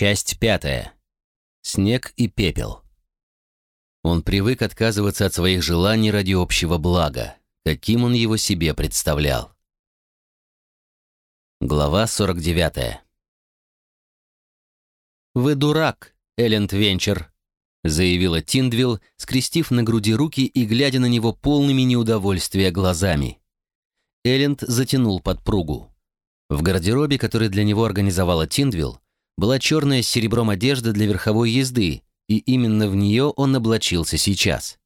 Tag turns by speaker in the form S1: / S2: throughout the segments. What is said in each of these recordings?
S1: Часть пятая. Снег и пепел. Он привык отказываться от своих желаний ради общего блага, каким он его себе представлял. Глава 49. «Вы дурак, Элленд Венчер», — заявила Тиндвилл, скрестив на груди руки и глядя на него полными неудовольствия глазами. Элленд затянул подпругу. В гардеробе, который для него организовала Тиндвилл, была черная с серебром одежда для верховой езды, и именно в нее он облачился сейчас.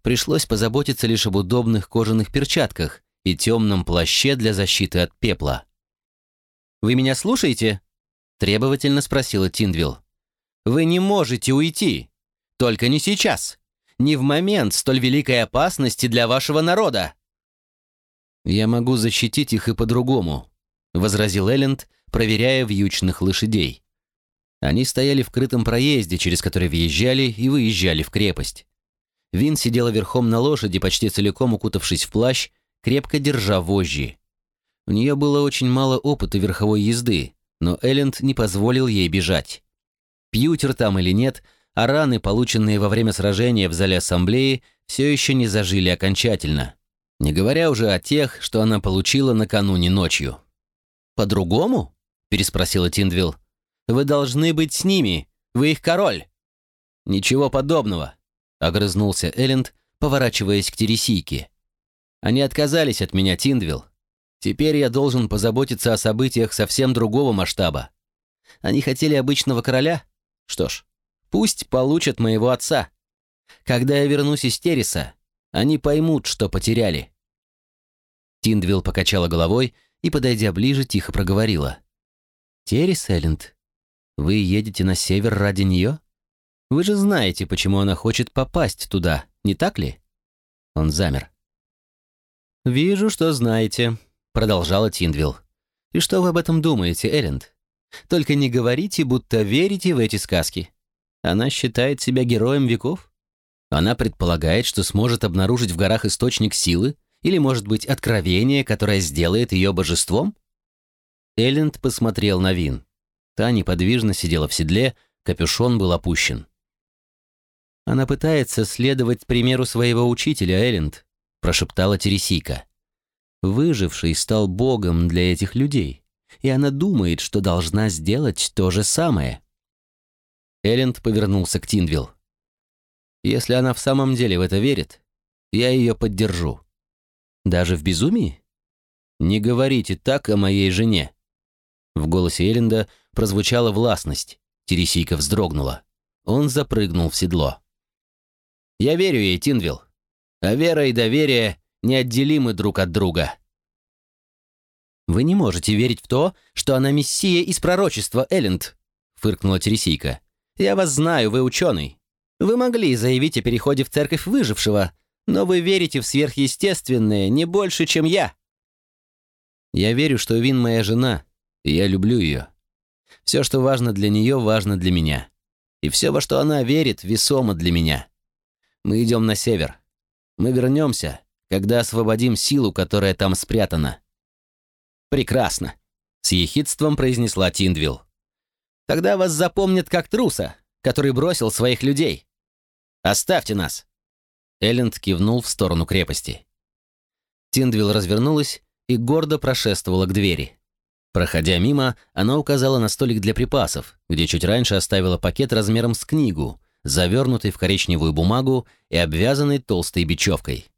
S1: Пришлось позаботиться лишь об удобных кожаных перчатках и темном плаще для защиты от пепла. «Вы меня слушаете?» — требовательно спросила Тиндвилл. «Вы не можете уйти. Только не сейчас. Не в момент столь великой опасности для вашего народа». «Я могу защитить их и по-другому», — возразил Элленд, проверяя вьючных лошадей. Они стояли в крытом проезде, через который въезжали и выезжали в крепость. Вин сидела верхом на лошади, почти целиком укутавшись в плащ, крепко держа вожжи. У нее было очень мало опыта верховой езды, но Элленд не позволил ей бежать. Пьютер там или нет, а раны, полученные во время сражения в зале ассамблеи, все еще не зажили окончательно. Не говоря уже о тех, что она получила накануне ночью. «По-другому?» – переспросила Тиндвилл. Вы должны быть с ними. Вы их король». «Ничего подобного», — огрызнулся Элленд, поворачиваясь к Тересийке. «Они отказались от меня, Тиндвилл. Теперь я должен позаботиться о событиях совсем другого масштаба. Они хотели обычного короля? Что ж, пусть получат моего отца. Когда я вернусь из Тереса, они поймут, что потеряли». Тиндвилл покачала головой и, подойдя ближе, тихо проговорила. «Терес, Элленд, вы едете на север ради нее? Вы же знаете, почему она хочет попасть туда, не так ли?» Он замер. «Вижу, что знаете», — продолжала Тиндвилл. «И что вы об этом думаете, Элленд? Только не говорите, будто верите в эти сказки. Она считает себя героем веков? Она предполагает, что сможет обнаружить в горах источник силы или, может быть, откровение, которое сделает ее божеством?» Элленд посмотрел на Вин. Та неподвижно сидела в седле, капюшон был опущен. «Она пытается следовать примеру своего учителя, Элленд», прошептала Тересика. «Выживший стал богом для этих людей, и она думает, что должна сделать то же самое». Элленд повернулся к Тиндвилл. «Если она в самом деле в это верит, я ее поддержу. Даже в безумии? Не говорите так о моей жене». В голосе Элленда прозвучала властность. Тересийка вздрогнула. Он запрыгнул в седло. «Я верю ей, Тинвилл. А вера и доверие неотделимы друг от друга». «Вы не можете верить в то, что она мессия из пророчества, Элленд», — фыркнула Тересийка. «Я вас знаю, вы ученый. Вы могли заявить о переходе в церковь выжившего, но вы верите в сверхъестественное не больше, чем я». «Я верю, что Вин моя жена, и я люблю ее. Все, что важно для нее, важно для меня. И все, во что она верит, весомо для меня. Мы идем на север. Мы вернемся, когда освободим силу, которая там спрятана. Прекрасно, с ехидством произнесла Тиндвилл. Тогда вас запомнят как труса, который бросил своих людей. Оставьте нас. Элленд кивнул в сторону крепости. Тиндвилл развернулась и гордо прошествовала к двери. Проходя мимо, она указала на столик для припасов, где чуть раньше оставила пакет размером с книгу, завернутый в коричневую бумагу и обвязанный толстой бечевкой.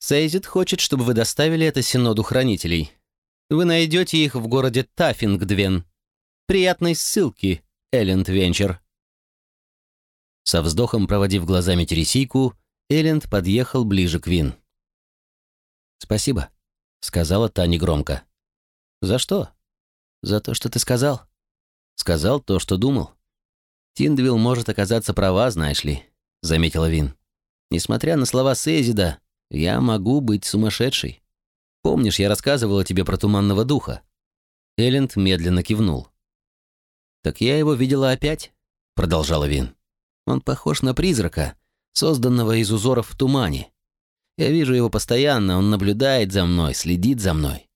S1: «Сейзит хочет, чтобы вы доставили это синоду хранителей. Вы найдете их в городе Таффингдвен. Приятной ссылки, Элленд Венчер». Со вздохом проводив глазами Тересийку, Элленд подъехал ближе к Вин. «Спасибо», — сказала Таня громко. «За что?» «За то, что ты сказал». «Сказал то, что думал». «Тиндвилл может оказаться права, знаешь ли», — заметила Вин. «Несмотря на слова Сейзида, я могу быть сумасшедшей. Помнишь, я рассказывала тебе про туманного духа?» Элленд медленно кивнул. «Так я его видела опять», — продолжала Вин. «Он похож на призрака, созданного из узоров в тумане. Я вижу его постоянно, он наблюдает за мной, следит за мной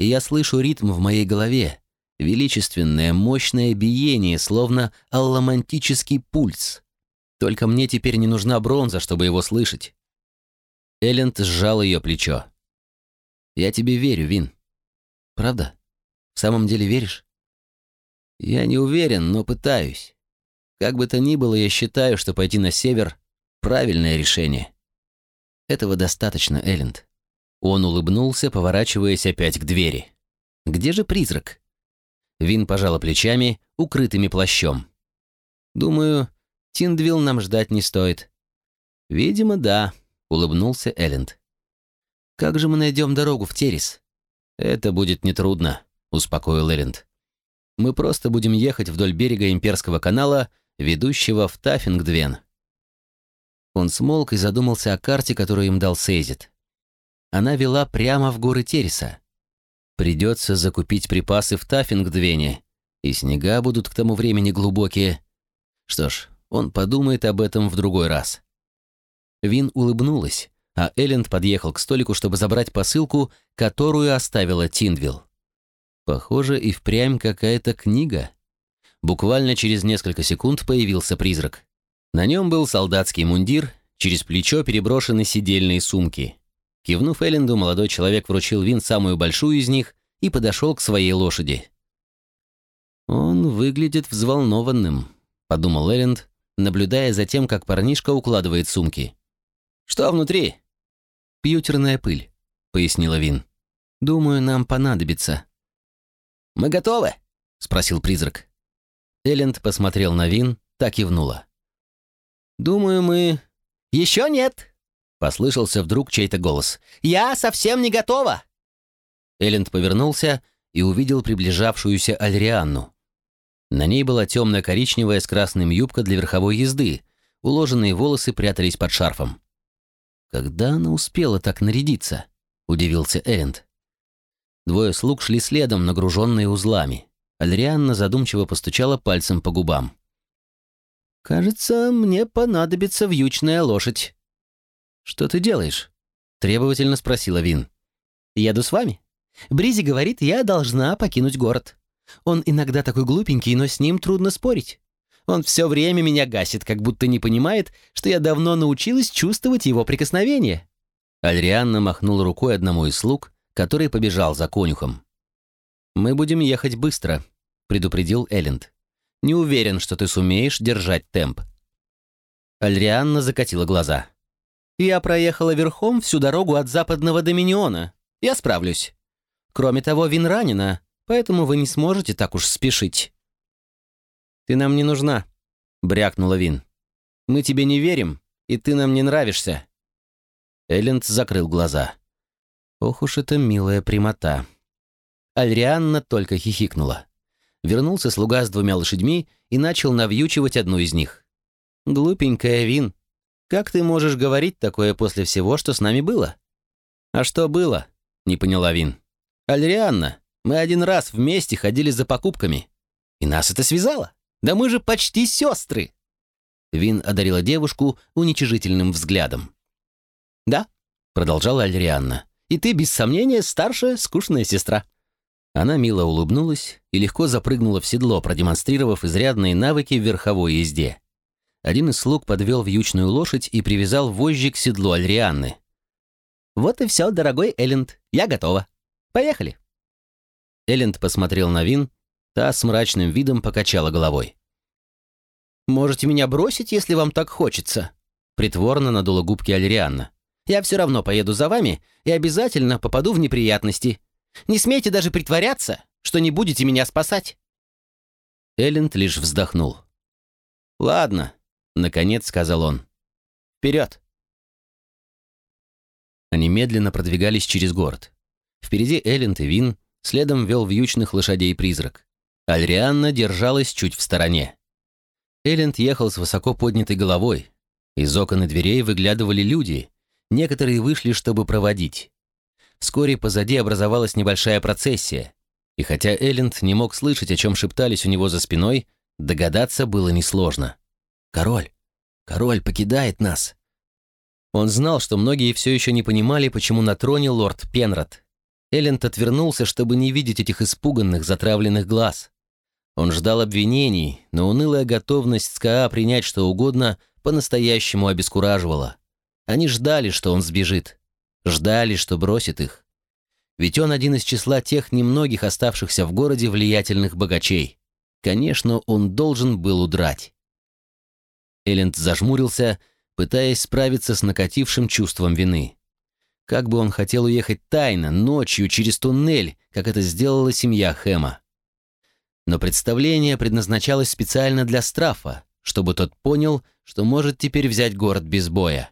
S1: и я слышу ритм в моей голове. Величественное, мощное биение, словно алламантический пульс. Только мне теперь не нужна бронза, чтобы его слышать. Элленд сжал ее плечо. «Я тебе верю, Вин. Правда? В самом деле веришь?» «Я не уверен, но пытаюсь. Как бы то ни было, я считаю, что пойти на север — правильное решение. Этого достаточно, Элленд». Он улыбнулся, поворачиваясь опять к двери. «Где же призрак?» Вин пожала плечами, укрытыми плащом. «Думаю, Тиндвилл нам ждать не стоит». «Видимо, да», — улыбнулся Элленд. «Как же мы найдем дорогу в Террис?» «Это будет нетрудно», — успокоил Элленд. «Мы просто будем ехать вдоль берега Имперского канала, ведущего в Таффингдвен». Он смолк и задумался о карте, которую им дал Сейзит. Она вела прямо в горы Терриса. Придется закупить припасы в Таффингдвене, и снега будут к тому времени глубокие. Что ж, он подумает об этом в другой раз. Вин улыбнулась, а Элленд подъехал к столику, чтобы забрать посылку, которую оставила Тиндвилл. Похоже, и впрямь какая-то книга. Буквально через несколько секунд появился призрак. На нем был солдатский мундир, через плечо переброшены сидельные сумки. Кивнув Элленду, молодой человек вручил Вин самую большую из них и подошел к своей лошади. «Он выглядит взволнованным», — подумал Элленд, наблюдая за тем, как парнишка укладывает сумки. «Что внутри?» «Пьютерная пыль», — пояснила Вин. «Думаю, нам понадобится».
S2: «Мы готовы?»
S1: — спросил призрак. Элленд посмотрел на Вин, так и внула. «Думаю, мы...»
S2: «Еще нет!»
S1: Послышался вдруг чей-то голос.
S2: «Я совсем не готова!»
S1: Элленд повернулся и увидел приближавшуюся Альрианну. На ней была темная коричневая с красным юбка для верховой езды, уложенные волосы прятались под шарфом. «Когда она успела так нарядиться?» — удивился Элленд. Двое слуг шли следом, нагруженные узлами. Альрианна задумчиво постучала пальцем по губам. «Кажется, мне понадобится вьючная лошадь». «Что ты делаешь?» — требовательно спросила Вин.
S2: «Еду с вами. Бризи говорит, я должна покинуть город. Он иногда такой глупенький, но с ним трудно спорить. Он все время меня гасит, как будто не понимает, что я давно научилась чувствовать его прикосновение».
S1: Альрианна махнула рукой одному из слуг, который побежал за конюхом. «Мы будем ехать быстро», — предупредил Элленд. «Не уверен, что ты сумеешь держать темп». Альрианна закатила глаза.
S2: Я проехала верхом всю дорогу от западного Доминиона. Я справлюсь. Кроме того, Вин ранена, поэтому вы не сможете так уж спешить».
S1: «Ты нам не нужна», — брякнула Вин. «Мы тебе не верим, и ты нам не нравишься». Элленд закрыл глаза. Ох уж эта милая прямота. Альрианна только хихикнула. Вернулся слуга с двумя лошадьми и начал навьючивать одну из них. «Глупенькая Вин», как ты можешь говорить такое после всего, что с нами было?» «А что было?» — не поняла Вин. «Альрианна, мы один раз вместе ходили за покупками. И нас это связало. Да мы же почти сестры!» Вин одарила девушку уничижительным взглядом.
S2: «Да», — продолжала Альрианна, «и ты, без сомнения, старшая скучная сестра».
S1: Она мило улыбнулась и легко запрыгнула в седло, продемонстрировав изрядные навыки в верховой езде. Один из слуг подвел вьючную лошадь и привязал вожжи к седлу Альрианны.
S2: «Вот и все, дорогой Элленд, я готова. Поехали!»
S1: Элленд посмотрел на Вин, та с мрачным видом покачала головой.
S2: «Можете меня бросить, если вам так хочется», — притворно надула губки Альрианна. «Я все равно поеду за вами и обязательно попаду в неприятности. Не смейте даже притворяться, что не будете меня спасать».
S1: Элленд лишь вздохнул. «Ладно, Наконец сказал он. «Вперед!» Они медленно продвигались через город. Впереди Элленд и Вин, следом вел вьючных лошадей призрак. Альрианна держалась чуть в стороне. Элленд ехал с высоко поднятой головой. Из окон и дверей выглядывали люди. Некоторые вышли, чтобы проводить. Вскоре позади образовалась небольшая процессия. И хотя Элленд не мог слышать, о чем шептались у него за спиной, догадаться было несложно. Король! Король покидает нас!» Он знал, что многие все еще не понимали, почему на троне лорд Пенрод. Элленд отвернулся, чтобы не видеть этих испуганных, затравленных глаз. Он ждал обвинений, но унылая готовность СКА принять что угодно по-настоящему обескураживала. Они ждали, что он сбежит. Ждали, что бросит их. Ведь он один из числа тех немногих оставшихся в городе влиятельных богачей. Конечно, он должен был удрать. Элленд зажмурился, пытаясь справиться с накатившим чувством вины. Как бы он хотел уехать тайно, ночью, через туннель, как это сделала семья Хэма. Но представление предназначалось специально для Страфа, чтобы тот понял, что может теперь взять город без боя.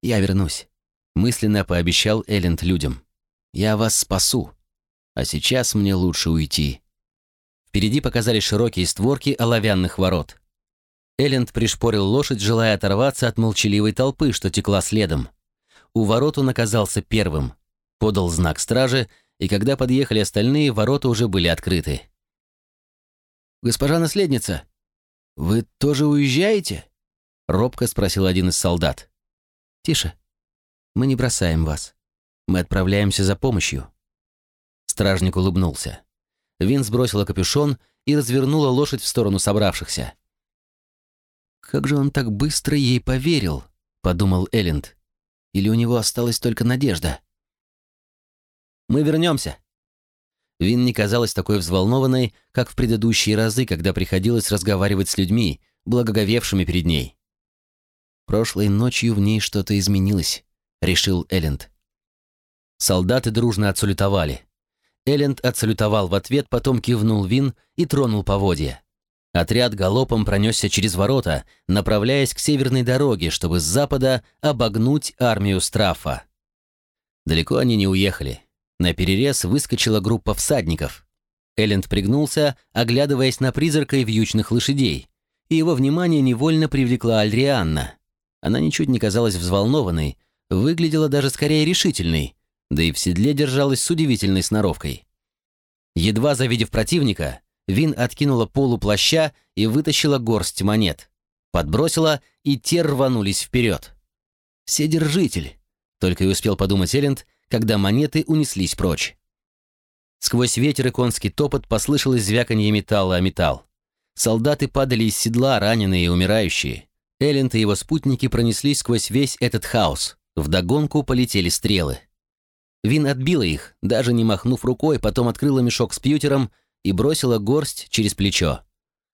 S1: «Я вернусь», — мысленно пообещал Элленд людям. «Я вас спасу. А сейчас мне лучше уйти». Впереди показались широкие створки оловянных ворот. Элленд пришпорил лошадь, желая оторваться от молчаливой толпы, что текла следом. У ворот он оказался первым. Подал знак стражи, и когда подъехали остальные, ворота уже были открыты. «Госпожа наследница, вы тоже уезжаете?» Робко спросил один из солдат. «Тише. Мы не бросаем вас. Мы отправляемся за помощью». Стражник улыбнулся. Вин сбросила капюшон и развернула лошадь в сторону собравшихся. «Как же он так быстро ей поверил?» — подумал Элленд. «Или у него осталась только надежда?» «Мы вернемся». Вин не казалась такой взволнованной, как в предыдущие разы, когда приходилось разговаривать с людьми, благоговевшими перед ней. «Прошлой ночью в ней что-то изменилось», — решил Элленд. Солдаты дружно отсалютовали. Элленд отсалютовал в ответ, потом кивнул Вин и тронул поводья. Отряд галопом пронесся через ворота, направляясь к северной дороге, чтобы с запада обогнуть армию Страфа. Далеко они не уехали. На перерез выскочила группа всадников. Элленд пригнулся, оглядываясь на призрака и вьючных лошадей, и его внимание невольно привлекла Альрианна. Она ничуть не казалась взволнованной, выглядела даже скорее решительной, да и в седле держалась с удивительной сноровкой. Едва завидев противника, Вин откинула полу плаща и вытащила горсть монет. Подбросила, и те рванулись вперед. «Вседержитель!» — только и успел подумать Элленд, когда монеты унеслись прочь. Сквозь ветер и конский топот послышалось звяканье металла о металл. Солдаты падали из седла, раненые и умирающие. Элленд и его спутники пронеслись сквозь весь этот хаос. Вдогонку полетели стрелы. Вин отбила их, даже не махнув рукой, потом открыла мешок с пьютером и бросила горсть через плечо.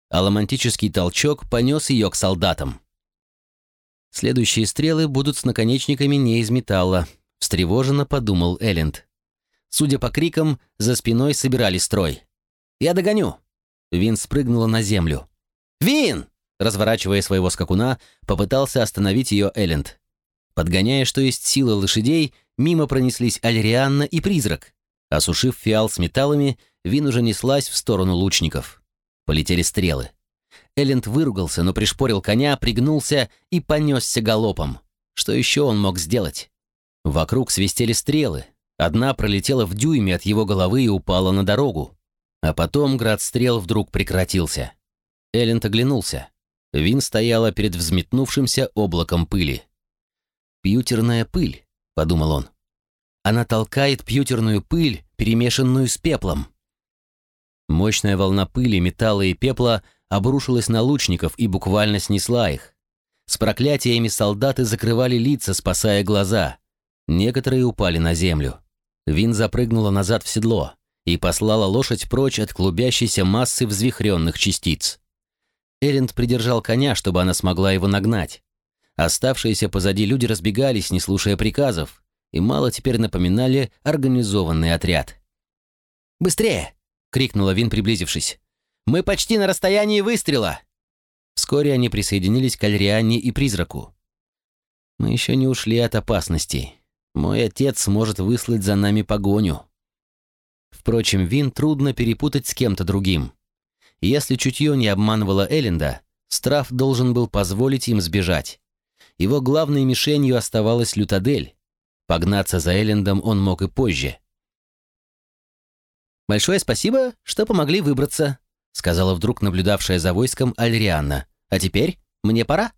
S1: А ломантический толчок понес ее к солдатам. Следующие стрелы будут с наконечниками не из металла, встревоженно подумал Элленд. Судя по крикам, за спиной собирали строй. «Я догоню!» Вин спрыгнула на землю. «Вин!» Разворачивая своего скакуна, попытался остановить ее Элленд. Подгоняя, что есть силы лошадей, мимо пронеслись Альрианна и Призрак. Осушив фиал с металлами, Вин уже неслась в сторону лучников. Полетели стрелы. Элленд выругался, но пришпорил коня, пригнулся и понесся галопом. Что еще он мог сделать? Вокруг свистели стрелы. Одна пролетела в дюйме от его головы и упала на дорогу. А потом град стрел вдруг прекратился. Элленд оглянулся. Вин стояла перед взметнувшимся облаком пыли. «Пьютерная пыль», — подумал он. «Она толкает пьютерную пыль, перемешанную с пеплом». Мощная волна пыли, металла и пепла обрушилась на лучников и буквально снесла их. С проклятиями солдаты закрывали лица, спасая глаза. Некоторые упали на землю. Вин запрыгнула назад в седло и послала лошадь прочь от клубящейся массы взвихренных частиц. Эринд придержал коня, чтобы она смогла его нагнать. Оставшиеся позади люди разбегались, не слушая приказов, и мало теперь напоминали организованный отряд. «Быстрее!» — крикнула Вин, приблизившись. «Мы почти на расстоянии выстрела!» Вскоре они присоединились к Альриане и Призраку. «Мы еще не ушли от опасности. Мой отец может выслать за нами погоню». Впрочем, Вин трудно перепутать с кем-то другим. Если чутье не обманывало Элленда, Страф должен был позволить им сбежать. Его главной мишенью оставалась Лютадель. Погнаться за Эллендом он мог и позже. «Большое спасибо, что помогли выбраться», — сказала вдруг наблюдавшая за войском Альрианна. «А теперь мне пора».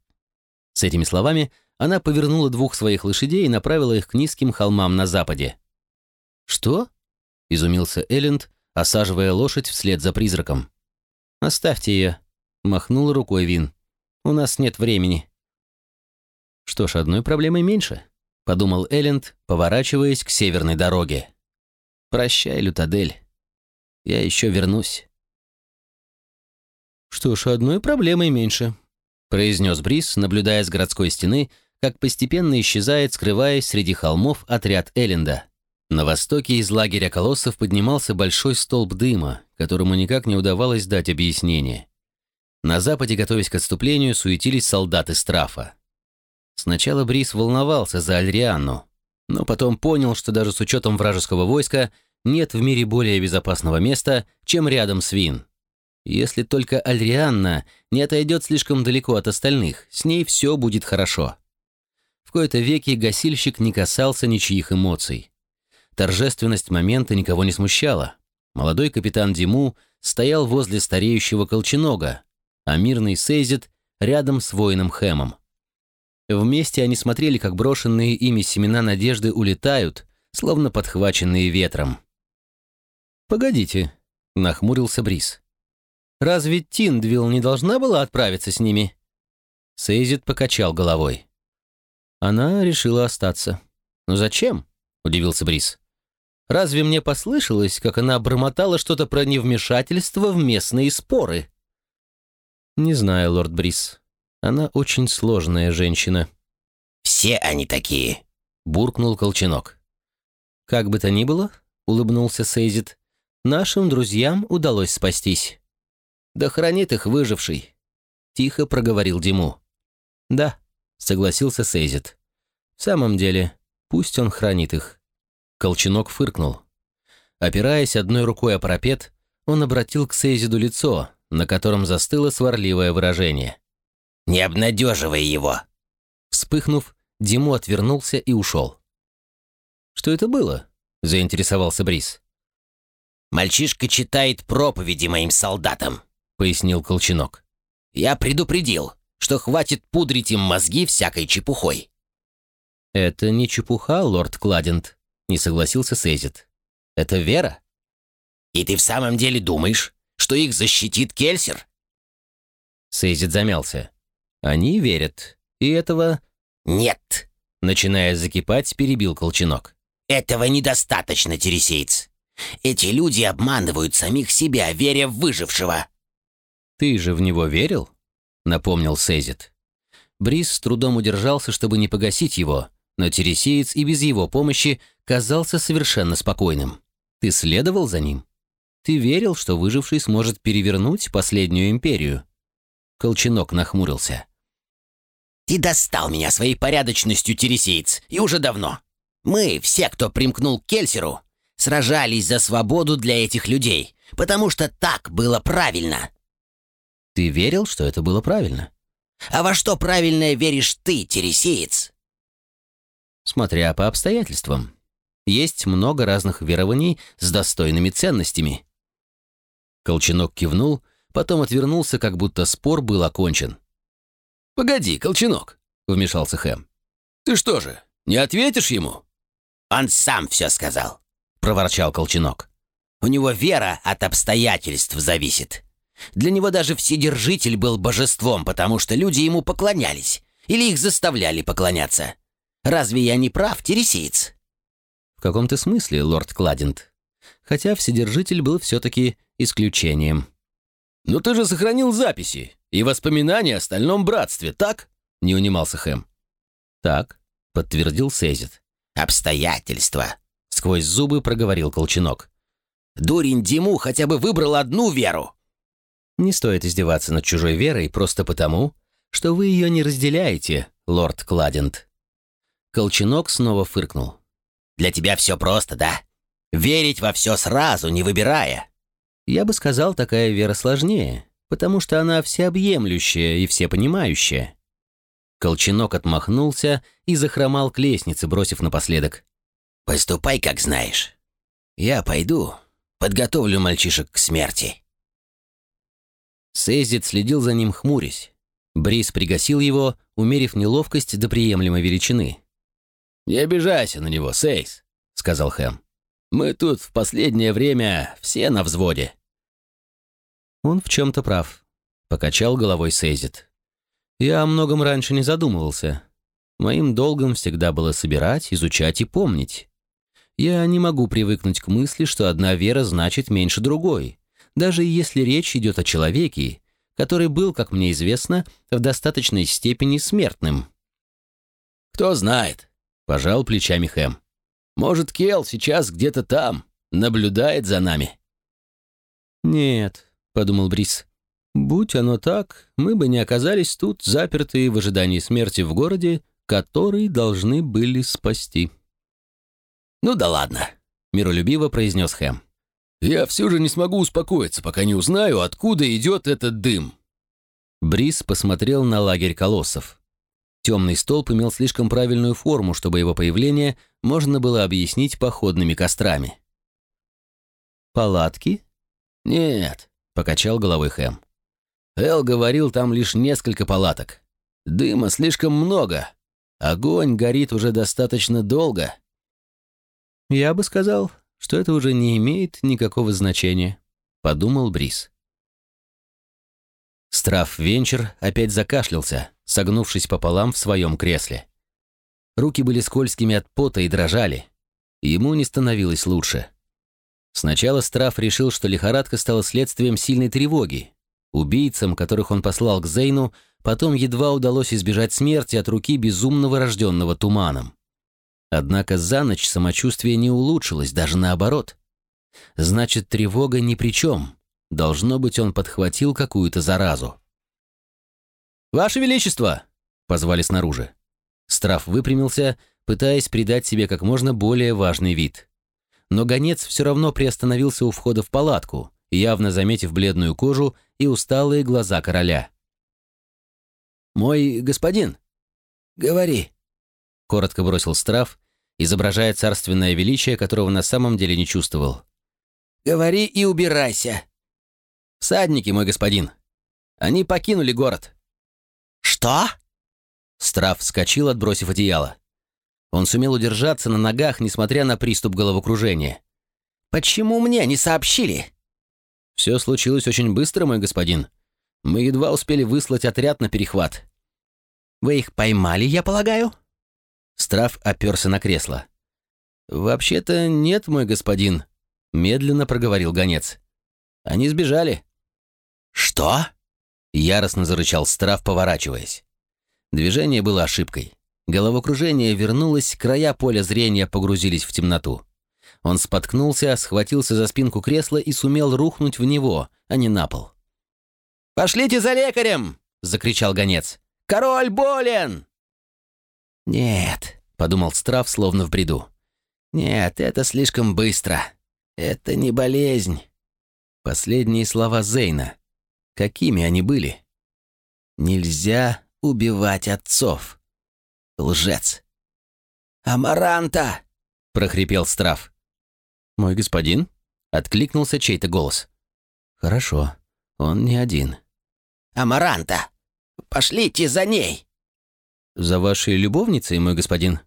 S1: С этими словами она повернула двух своих лошадей и направила их к низким холмам на западе. «Что?» — изумился Элленд, осаживая лошадь вслед за призраком.
S2: «Оставьте ее», — махнул рукой Вин. «У нас нет времени».
S1: «Что ж, одной проблемой меньше», — подумал Элленд, поворачиваясь к северной дороге. «Прощай, Лютадель. Я еще вернусь».
S2: «Что ж, одной проблемой меньше», — произнес Брис, наблюдая с городской стены, как постепенно исчезает, скрываясь среди холмов, отряд Элленда. На востоке из лагеря колоссов поднимался большой столб дыма, которому никак не удавалось дать объяснение. На западе, готовясь к отступлению, суетились солдаты Страфа. Сначала Брис волновался за Альрианну, но потом понял, что даже с учетом вражеского войска нет в мире более безопасного места, чем рядом с Вин. Если только Альрианна не отойдет слишком далеко от остальных, с ней все будет хорошо. В кои-то веки гасильщик не касался ничьих эмоций. Торжественность момента никого не смущала. Молодой капитан Диму стоял возле стареющего колченога, а мирный Сейзит рядом с воином Хэмом. Вместе они смотрели, как брошенные ими семена надежды улетают, словно подхваченные ветром.
S1: «Погодите», — нахмурился Брис. «Разве Тиндвилл не должна была отправиться с ними?» Сейзит покачал головой. Она решила остаться. «Но зачем?» — удивился Брис. Разве мне послышалось, как она бормотала что-то про невмешательство в местные споры? Не знаю, лорд Брис. Она очень сложная женщина.
S3: Все они такие,
S1: буркнул Колченок. Как бы то ни было, улыбнулся Сейзит, нашим друзьям удалось спастись. Да хранит их выживший, тихо проговорил Диму. Да, согласился Сейзит. В самом деле, пусть он хранит их. Колченок фыркнул. Опираясь одной рукой о парапет, он обратил к Сейзиду лицо, на котором застыло сварливое выражение.
S3: «Не обнадеживай его!»
S1: Вспыхнув, Диму отвернулся и ушел. «Что это было?» — заинтересовался Брис.
S3: «Мальчишка читает проповеди моим солдатам», — пояснил Колченок. «Я предупредил, что хватит пудрить им мозги всякой чепухой».
S1: «Это не чепуха, лорд Кладент», не согласился Сейзит. «Это вера?»
S3: «И ты в самом деле думаешь, что их защитит Кельсер?»
S1: Сейзит замялся. «Они верят. И этого...»
S3: «Нет!»
S1: Начиная закипать, перебил Колченок.
S3: «Этого недостаточно, Тересейц. Эти люди обманывают самих себя, веря в выжившего».
S1: «Ты же в него верил?» Напомнил Сейзит. Брис с трудом удержался, чтобы не погасить его, но Тересеец и без его помощи казался совершенно спокойным. Ты следовал за ним? Ты верил, что выживший сможет перевернуть последнюю империю? Колченок нахмурился.
S3: Ты достал меня своей порядочностью, Тересеец, и уже давно. Мы, все, кто примкнул к Кельсеру, сражались за свободу для этих людей, потому что так было правильно.
S1: Ты верил, что это было правильно?
S3: А во что правильное веришь ты, Тересеец?
S1: Смотря по обстоятельствам. Есть много разных верований с достойными ценностями. Колченок кивнул, потом отвернулся, как будто спор был окончен.
S4: «Погоди, Колченок», — вмешался Хэм. «Ты что же, не ответишь ему?»
S3: «Он сам все сказал», — проворчал Колченок. «У него вера от обстоятельств зависит. Для него даже Вседержитель был божеством, потому что люди ему поклонялись или их заставляли поклоняться. Разве я не прав, Тересиец?»
S1: «В каком-то смысле, лорд Кладент. Хотя Вседержитель был все-таки исключением».
S4: «Но ты же сохранил записи и воспоминания о Стальном Братстве, так?» — не унимался Хэм.
S1: «Так», — подтвердил Сейзит.
S3: «Обстоятельства», —
S1: сквозь зубы проговорил Колченок.
S3: «Дурень Диму хотя бы выбрал одну веру».
S1: «Не стоит издеваться над чужой верой просто потому, что вы ее не разделяете, лорд Кладент». Колченок снова фыркнул.
S3: «Для тебя все просто, да? Верить во все сразу, не выбирая».
S1: «Я бы сказал, такая вера сложнее, потому что она всеобъемлющая и всепонимающая». Колченок отмахнулся и захромал к лестнице, бросив напоследок.
S3: «Поступай, как знаешь. Я пойду, подготовлю мальчишек к смерти».
S1: Сейзит следил за ним, хмурясь. Брис пригасил его, умерив неловкость до приемлемой величины.
S4: «Не обижайся на него, Сейс», — сказал Хэм. Мы тут в последнее время все на взводе».
S1: «Он в чем-то прав», — покачал головой Сейзит. «Я о многом раньше не задумывался. Моим долгом всегда было собирать, изучать и помнить. Я не могу привыкнуть к мысли, что одна вера значит меньше другой, даже если речь идет о человеке, который был, как мне известно, в достаточной степени смертным».
S4: «Кто знает», — пожал плечами Хэм. Может, Кел сейчас где-то там, наблюдает за нами?»
S1: «Нет», — подумал Брис. «Будь оно так, мы бы не оказались тут, запертые в ожидании смерти в городе, который должны были спасти».
S4: «Ну да ладно», — миролюбиво произнес Хэм. «Я все же не смогу успокоиться, пока не узнаю, откуда идет этот дым».
S1: Брис посмотрел на лагерь колоссов. Темный столб имел слишком правильную форму, чтобы его появление можно было объяснить походными кострами. «Палатки?»
S4: «Нет», — покачал головой Хэм. «Эл говорил, там лишь несколько палаток. Дыма слишком много. Огонь горит уже достаточно долго».
S1: «Я бы сказал, что это уже не имеет никакого значения», — подумал Брис. Страф Венчер опять закашлялся, согнувшись пополам в своем кресле. Руки были скользкими от пота и дрожали. Ему не становилось лучше. Сначала Страф решил, что лихорадка стала следствием сильной тревоги. Убийцам, которых он послал к Зейну, потом едва удалось избежать смерти от руки безумного рожденного туманом. Однако за ночь самочувствие не улучшилось, даже наоборот. Значит, тревога ни при чем. Должно быть, он подхватил какую-то заразу. «Ваше Величество!» — позвали снаружи. Страф выпрямился, пытаясь придать себе как можно более важный вид. Но гонец все равно приостановился у входа в палатку, явно заметив бледную кожу и усталые глаза короля. «Мой господин!» «Говори!» — коротко бросил Страф, изображая царственное величие, которого на самом деле не чувствовал. «Говори и убирайся!» «Всадники, мой господин. Они покинули город».
S3: «Что?»
S1: Страф вскочил, отбросив одеяло. Он сумел удержаться на ногах, несмотря на приступ головокружения.
S3: «Почему мне не сообщили?»
S1: «Все случилось очень быстро, мой господин. Мы едва успели выслать отряд на перехват».
S3: «Вы их поймали, я полагаю?»
S1: Страф оперся на кресло. «Вообще-то нет, мой господин», — медленно проговорил гонец. «Они сбежали».
S3: «Что?»
S1: — яростно зарычал Страф, поворачиваясь. Движение было ошибкой. Головокружение вернулось, края поля зрения погрузились в темноту. Он споткнулся, схватился за спинку кресла и сумел рухнуть в него, а не на пол. «Пошлите за лекарем!» — закричал гонец. «Король болен!»
S3: «Нет», —
S1: подумал Страф, словно в бреду.
S3: «Нет, это слишком быстро. Это не болезнь».
S1: Последние слова Зейна. Какими они были?
S3: «Нельзя убивать отцов. Лжец». «Амаранта!» — прохрипел Страф.
S1: «Мой господин?» — откликнулся чей-то голос. «Хорошо, он не один».
S3: «Амаранта! Пошлите за ней!»
S1: «За вашей любовницей, мой господин?»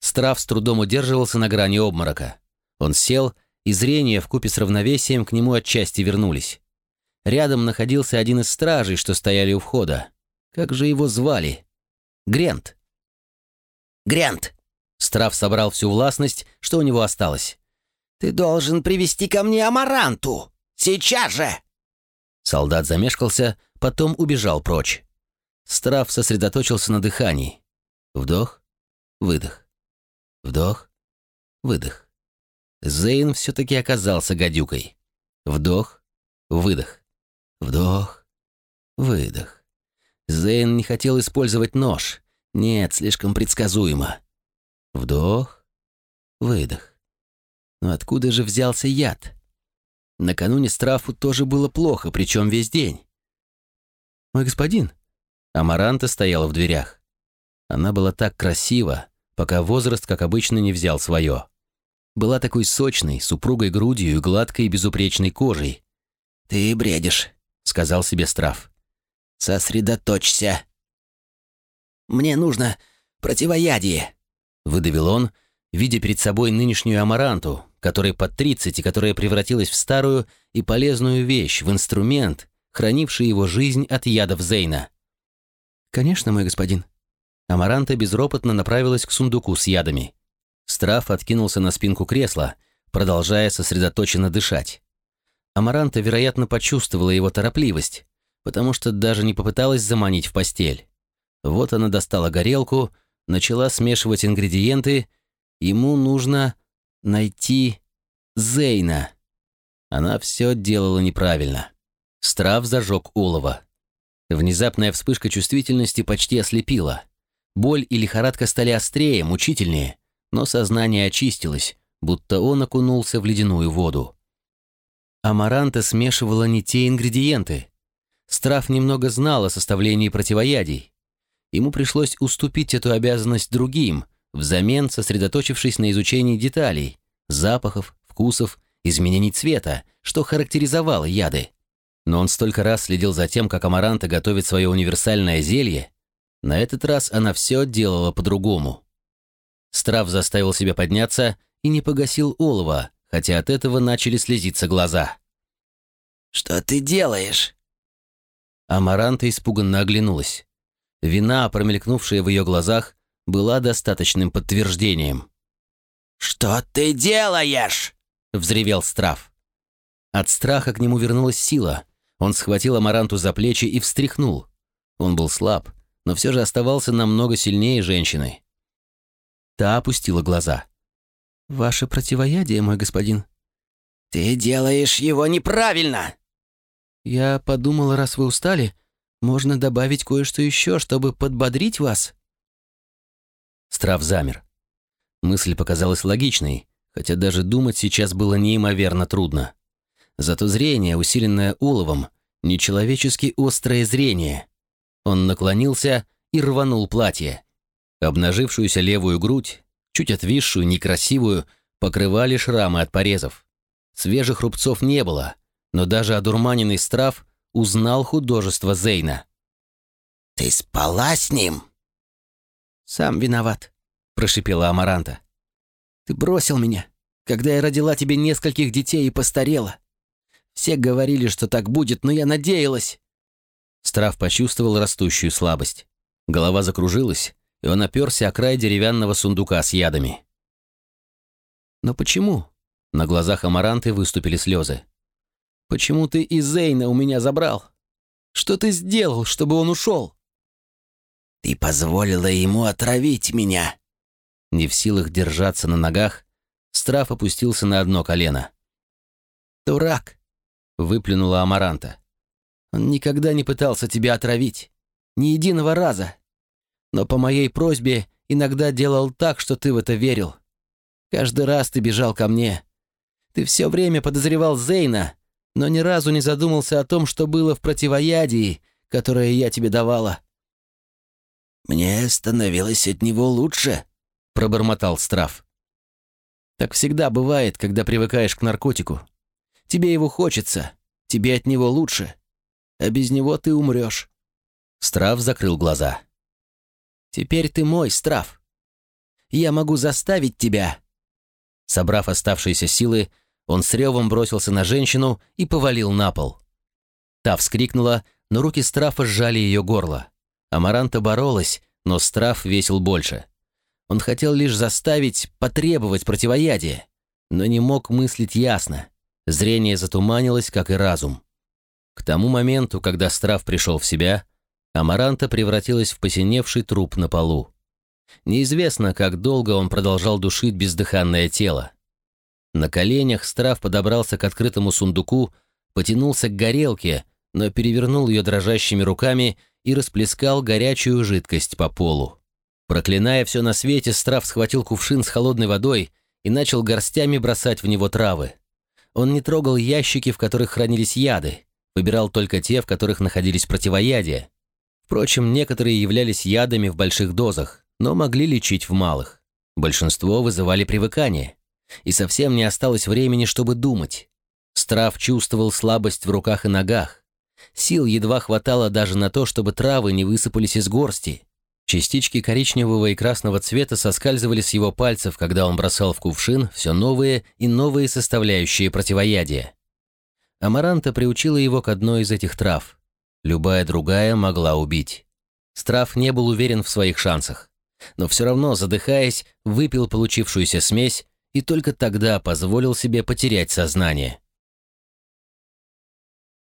S1: Страф с трудом удерживался на грани обморока. Он сел и зрение вкупе с равновесием к нему отчасти вернулись. Рядом находился один из стражей, что стояли у входа. Как же его звали? Грент.
S3: Грент.
S1: Страф собрал всю властность, что у него осталось.
S3: «Ты должен привести ко мне Амаранту! Сейчас же!»
S1: Солдат замешкался, потом убежал прочь. Страф сосредоточился на дыхании. Вдох, выдох. Вдох, выдох. Зейн все-таки оказался гадюкой. Вдох, выдох. Вдох, выдох. Зейн не хотел использовать нож. Нет, слишком предсказуемо. Вдох, выдох. Но откуда же взялся яд? Накануне Страфу тоже было плохо, причем весь день. «Мой господин!» Амаранта стояла в дверях. Она была так красива, пока возраст, как обычно, не взял свое была такой сочной, с упругой грудью и гладкой безупречной кожей.
S3: «Ты бредишь», — сказал себе Страф. «Сосредоточься». «Мне нужно противоядие», —
S1: выдавил он, видя перед собой нынешнюю амаранту, которой под 30 и которая превратилась в старую и полезную вещь, в инструмент, хранивший его жизнь от ядов Зейна.
S2: «Конечно, мой господин».
S1: Амаранта безропотно направилась к сундуку с ядами. Страф откинулся на спинку кресла, продолжая сосредоточенно дышать. Амаранта, вероятно, почувствовала его торопливость, потому что даже не попыталась заманить в постель. Вот она достала горелку, начала смешивать ингредиенты. Ему нужно найти Зейна. Она все делала неправильно. Страв зажег олово. Внезапная вспышка чувствительности почти ослепила. Боль и лихорадка стали острее, мучительнее, но сознание очистилось, будто он окунулся в ледяную воду. Амаранта смешивала не те ингредиенты. Страф немного знал о составлении противоядий. Ему пришлось уступить эту обязанность другим, взамен сосредоточившись на изучении деталей, запахов, вкусов, изменений цвета, что характеризовало яды. Но он столько раз следил за тем, как Амаранта готовит свое универсальное зелье. На этот раз она все делала по-другому. Страф заставил себя подняться и не погасил олова, хотя от этого начали слезиться глаза.
S3: «Что ты делаешь?»
S1: Амаранта испуганно оглянулась. Вина, промелькнувшая в ее глазах, была достаточным подтверждением.
S3: «Что ты делаешь?»
S1: — взревел Страф. От страха к нему вернулась сила. Он схватил Амаранту за плечи и встряхнул. Он был слаб, но все же оставался намного сильнее женщины. Та опустила глаза.
S2: «Ваше противоядие, мой господин».
S3: «Ты делаешь его неправильно!»
S2: «Я подумала, раз вы устали, можно добавить кое-что еще, чтобы подбодрить вас».
S1: Страв замер. Мысль показалась логичной, хотя даже думать сейчас было неимоверно трудно. Зато зрение, усиленное уловом, нечеловечески острое зрение. Он наклонился и рванул платье. Обнажившуюся левую грудь, чуть отвисшую, некрасивую, покрывали шрамы от порезов. Свежих рубцов не было, но даже одурманенный страв узнал художество Зейна.
S3: «Ты спала с ним?»
S2: «Сам виноват», — прошипела Амаранта. «Ты бросил меня, когда я родила тебе нескольких детей и постарела. Все говорили, что так будет, но я надеялась».
S1: Страв почувствовал растущую слабость. Голова закружилась, и он оперся о край деревянного сундука с ядами.
S2: «Но почему?» На глазах Амаранты выступили слезы. «Почему ты и Зейна у меня забрал? Что ты сделал, чтобы он ушел?»
S3: «Ты позволила ему отравить меня!»
S1: Не в силах держаться на ногах, Страф опустился на одно колено.
S2: «Дурак!» — выплюнула Амаранта. «Он никогда не пытался тебя отравить. Ни единого раза. Но по моей просьбе иногда делал так, что ты в это верил. Каждый раз ты бежал ко мне. Ты все время подозревал Зейна, но ни разу не задумался о том, что было в противоядии, которое я тебе давала».
S3: «Мне становилось от него лучше», — пробормотал Страф.
S2: «Так всегда бывает, когда привыкаешь к наркотику. Тебе его хочется, тебе от него лучше, а без него ты умрешь».
S1: Страф закрыл глаза.
S2: Теперь ты мой, Страф. Я могу заставить тебя».
S1: Собрав оставшиеся силы, он с ревом бросился на женщину и повалил на пол. Та вскрикнула, но руки Страфа сжали ее горло. Амаранта боролась, но Страф весил больше. Он хотел лишь заставить, потребовать противоядия, но не мог мыслить ясно. Зрение затуманилось, как и разум. К тому моменту, когда Страф пришел в себя, Амаранта превратилась в посиневший труп на полу. Неизвестно, как долго он продолжал душить бездыханное тело. На коленях Страф подобрался к открытому сундуку, потянулся к горелке, но перевернул ее дрожащими руками и расплескал горячую жидкость по полу. Проклиная все на свете, Страф схватил кувшин с холодной водой и начал горстями бросать в него травы. Он не трогал ящики, в которых хранились яды, выбирал только те, в которых находились противоядия. Впрочем, некоторые являлись ядами в больших дозах, но могли лечить в малых. Большинство вызывали привыкание. И совсем не осталось времени, чтобы думать. Страф чувствовал слабость в руках и ногах. Сил едва хватало даже на то, чтобы травы не высыпались из горсти. Частички коричневого и красного цвета соскальзывали с его пальцев, когда он бросал в кувшин все новые и новые составляющие противоядия. Амаранта приучила его к одной из этих трав. Любая другая могла убить. Страф не был уверен в своих шансах, но все равно, задыхаясь, выпил получившуюся смесь и только тогда позволил себе потерять сознание.